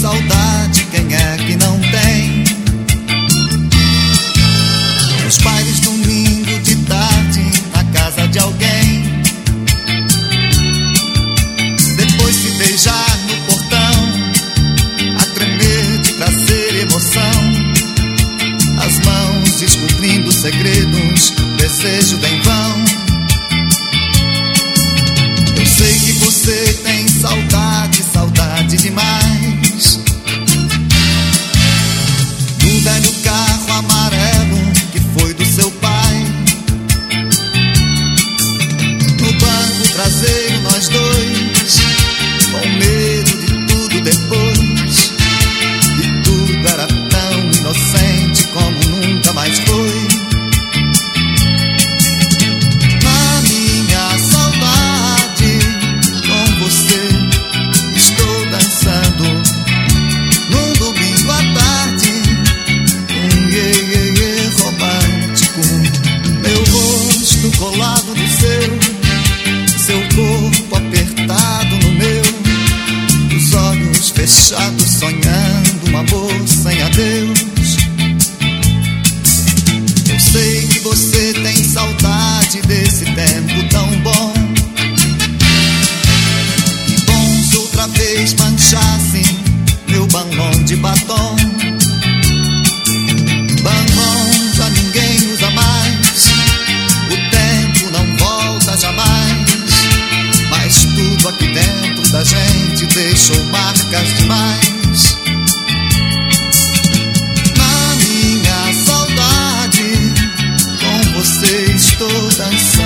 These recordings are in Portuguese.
saudade, quem é que não tem? Os bailes domingo de tarde na casa de alguém. Depois se beijar no portão, a tremer de prazer e emoção. As mãos descobrindo segredos, desejo bem vão. Outra vez manchassem meu balão de batom. Balão já ninguém usa mais. O tempo não volta jamais. Mas tudo aqui dentro da gente deixou marcas demais. Na minha saudade, com você estou dançando.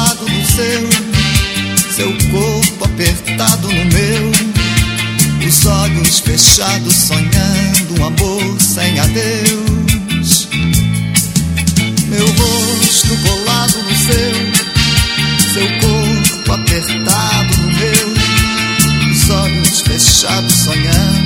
colado no seu, seu corpo apertado no meu, os olhos fechados sonhando um amor sem adeus. Meu rosto colado no seu, seu corpo apertado no meu, os olhos fechados sonhando